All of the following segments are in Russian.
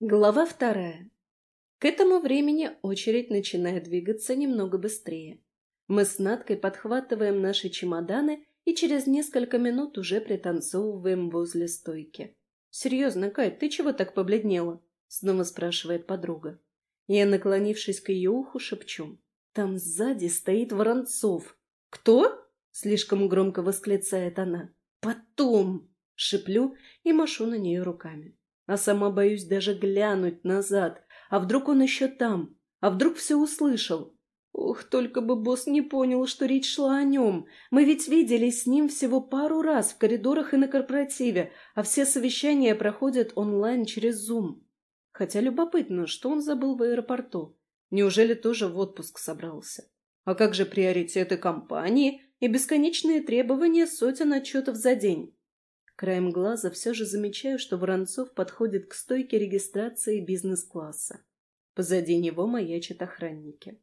Глава вторая. К этому времени очередь начинает двигаться немного быстрее. Мы с Надкой подхватываем наши чемоданы и через несколько минут уже пританцовываем возле стойки. «Серьезно, Кать, ты чего так побледнела?» — снова спрашивает подруга. Я, наклонившись к ее уху, шепчу. «Там сзади стоит Воронцов». «Кто?» — слишком громко восклицает она. «Потом!» — шеплю и машу на нее руками а сама боюсь даже глянуть назад. А вдруг он еще там? А вдруг все услышал? Ух, только бы босс не понял, что речь шла о нем. Мы ведь виделись с ним всего пару раз в коридорах и на корпоративе, а все совещания проходят онлайн через Zoom. Хотя любопытно, что он забыл в аэропорту. Неужели тоже в отпуск собрался? А как же приоритеты компании и бесконечные требования сотен отчетов за день? Краем глаза все же замечаю, что Воронцов подходит к стойке регистрации бизнес-класса. Позади него маячат охранники.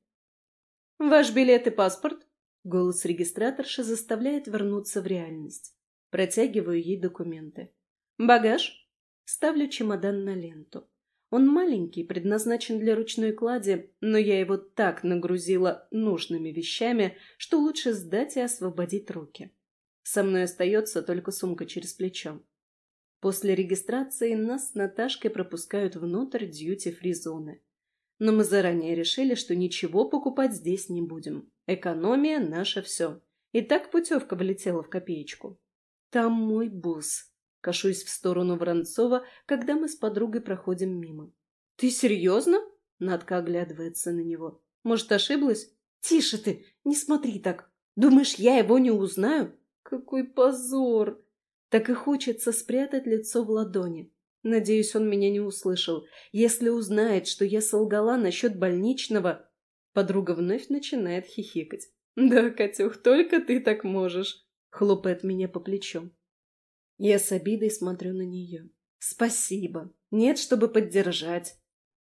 «Ваш билет и паспорт?» Голос регистраторши заставляет вернуться в реальность. Протягиваю ей документы. «Багаж?» Ставлю чемодан на ленту. Он маленький, предназначен для ручной клади, но я его так нагрузила нужными вещами, что лучше сдать и освободить руки. Со мной остается только сумка через плечо. После регистрации нас с Наташкой пропускают внутрь дьюти-фри зоны. Но мы заранее решили, что ничего покупать здесь не будем. Экономия – наше все. И так путевка влетела в копеечку. Там мой босс. Кашусь в сторону Воронцова, когда мы с подругой проходим мимо. «Ты серьезно?» – Надка оглядывается на него. «Может, ошиблась?» «Тише ты! Не смотри так! Думаешь, я его не узнаю? Какой позор! Так и хочется спрятать лицо в ладони. Надеюсь, он меня не услышал. Если узнает, что я солгала насчет больничного... Подруга вновь начинает хихикать. «Да, Катюх, только ты так можешь!» Хлопает меня по плечу. Я с обидой смотрю на нее. «Спасибо. Нет, чтобы поддержать.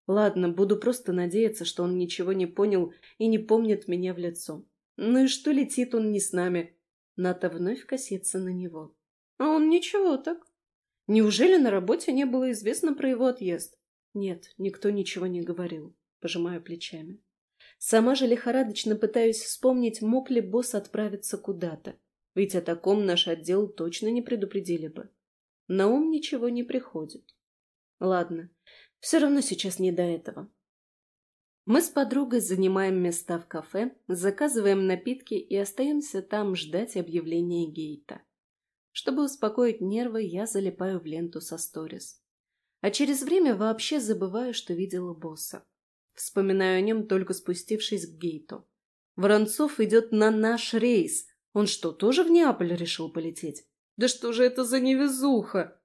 Ладно, буду просто надеяться, что он ничего не понял и не помнит меня в лицо. Ну и что летит он не с нами? Ната вновь косится на него. А он ничего так. Неужели на работе не было известно про его отъезд? Нет, никто ничего не говорил. Пожимаю плечами. Сама же лихорадочно пытаюсь вспомнить, мог ли босс отправиться куда-то. Ведь о таком наш отдел точно не предупредили бы. На ум ничего не приходит. Ладно, все равно сейчас не до этого. Мы с подругой занимаем места в кафе, заказываем напитки и остаемся там ждать объявления гейта. Чтобы успокоить нервы, я залипаю в ленту со сторис. А через время вообще забываю, что видела босса. Вспоминаю о нем, только спустившись к гейту. Воронцов идет на наш рейс. Он что, тоже в Неаполь решил полететь? Да что же это за невезуха?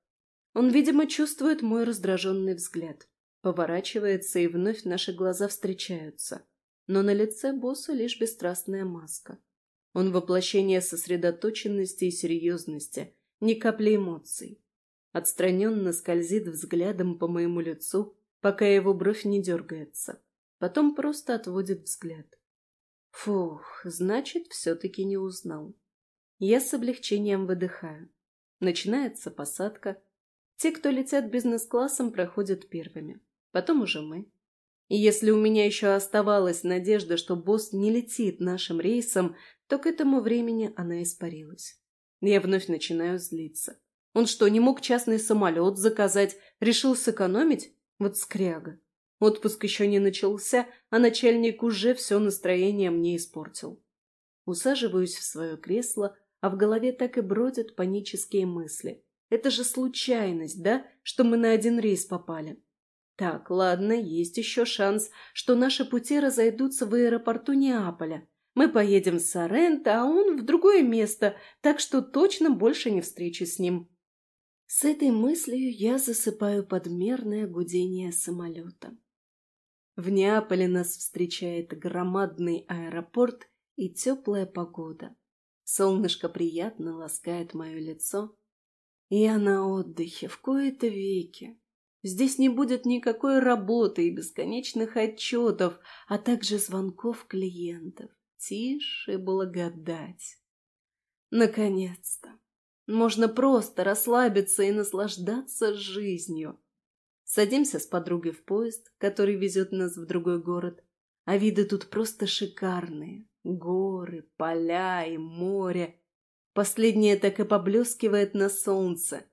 Он, видимо, чувствует мой раздраженный взгляд. Поворачивается, и вновь наши глаза встречаются. Но на лице босса лишь бесстрастная маска. Он воплощение сосредоточенности и серьезности, ни капли эмоций. Отстраненно скользит взглядом по моему лицу, пока его бровь не дергается. Потом просто отводит взгляд. Фух, значит, все-таки не узнал. Я с облегчением выдыхаю. Начинается посадка. Те, кто летят бизнес-классом, проходят первыми потом уже мы. И если у меня еще оставалась надежда, что босс не летит нашим рейсом, то к этому времени она испарилась. Я вновь начинаю злиться. Он что, не мог частный самолет заказать? Решил сэкономить? Вот скряга. Отпуск еще не начался, а начальник уже все настроение мне испортил. Усаживаюсь в свое кресло, а в голове так и бродят панические мысли. Это же случайность, да, что мы на один рейс попали? Так, ладно, есть еще шанс, что наши пути разойдутся в аэропорту Неаполя. Мы поедем в Соренто, а он в другое место, так что точно больше не встречусь с ним. С этой мыслью я засыпаю подмерное гудение самолета. В Неаполе нас встречает громадный аэропорт и теплая погода. Солнышко приятно ласкает мое лицо. Я на отдыхе в кои-то веки. Здесь не будет никакой работы и бесконечных отчетов, а также звонков клиентов. Тише благодать. Наконец-то. Можно просто расслабиться и наслаждаться жизнью. Садимся с подругой в поезд, который везет нас в другой город. А виды тут просто шикарные. Горы, поля и море. Последнее так и поблескивает на солнце.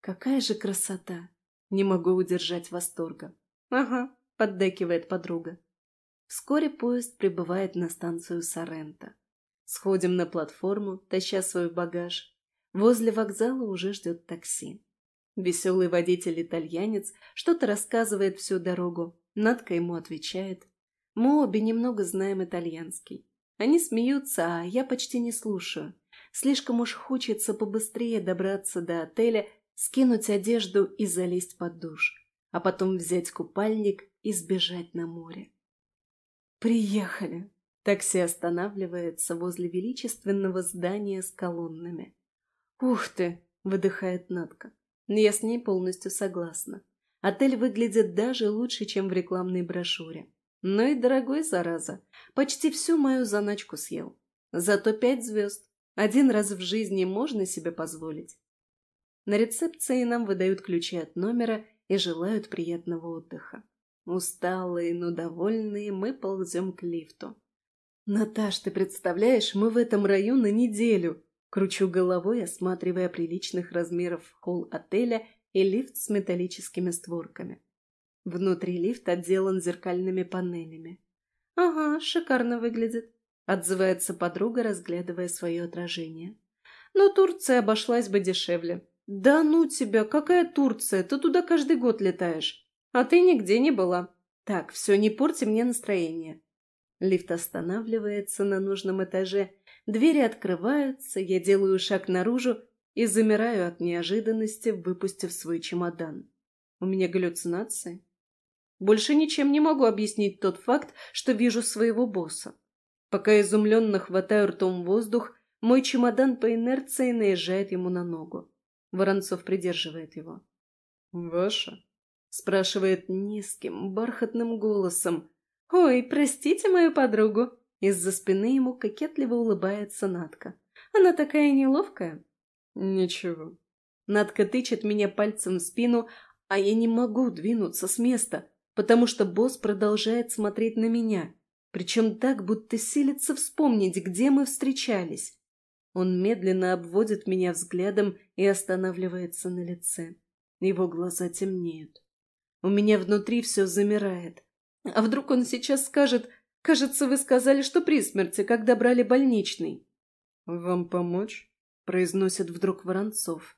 Какая же красота! Не могу удержать восторга. Ага, поддакивает подруга. Вскоре поезд прибывает на станцию Соренто. Сходим на платформу, таща свой багаж. Возле вокзала уже ждет такси. Веселый водитель-итальянец что-то рассказывает всю дорогу. Надка ему отвечает. Мы обе немного знаем итальянский. Они смеются, а я почти не слушаю. Слишком уж хочется побыстрее добраться до отеля, скинуть одежду и залезть под душ, а потом взять купальник и сбежать на море. Приехали. Такси останавливается возле величественного здания с колоннами. «Ух ты!» — выдыхает Надка. Я с ней полностью согласна. Отель выглядит даже лучше, чем в рекламной брошюре. Но и дорогой, зараза. Почти всю мою заначку съел. Зато пять звезд. Один раз в жизни можно себе позволить. На рецепции нам выдают ключи от номера и желают приятного отдыха. Усталые, но довольные, мы ползем к лифту. «Наташ, ты представляешь, мы в этом раю на неделю!» Кручу головой, осматривая приличных размеров холл отеля и лифт с металлическими створками. Внутри лифт отделан зеркальными панелями. «Ага, шикарно выглядит», — отзывается подруга, разглядывая свое отражение. «Но Турция обошлась бы дешевле». «Да ну тебя, какая Турция? Ты туда каждый год летаешь. А ты нигде не была. Так, все, не порти мне настроение». Лифт останавливается на нужном этаже, Двери открываются, я делаю шаг наружу и замираю от неожиданности, выпустив свой чемодан. У меня галлюцинации. Больше ничем не могу объяснить тот факт, что вижу своего босса. Пока изумленно хватаю ртом воздух, мой чемодан по инерции наезжает ему на ногу. Воронцов придерживает его. «Ваша?» — спрашивает низким, бархатным голосом. «Ой, простите мою подругу!» Из-за спины ему кокетливо улыбается Натка. Она такая неловкая. Ничего. Натка тычет меня пальцем в спину, а я не могу двинуться с места, потому что босс продолжает смотреть на меня, причем так, будто силится вспомнить, где мы встречались. Он медленно обводит меня взглядом и останавливается на лице. Его глаза темнеют. У меня внутри все замирает. А вдруг он сейчас скажет Кажется, вы сказали, что при смерти, когда брали больничный. «Вам помочь?» – произносит вдруг Воронцов.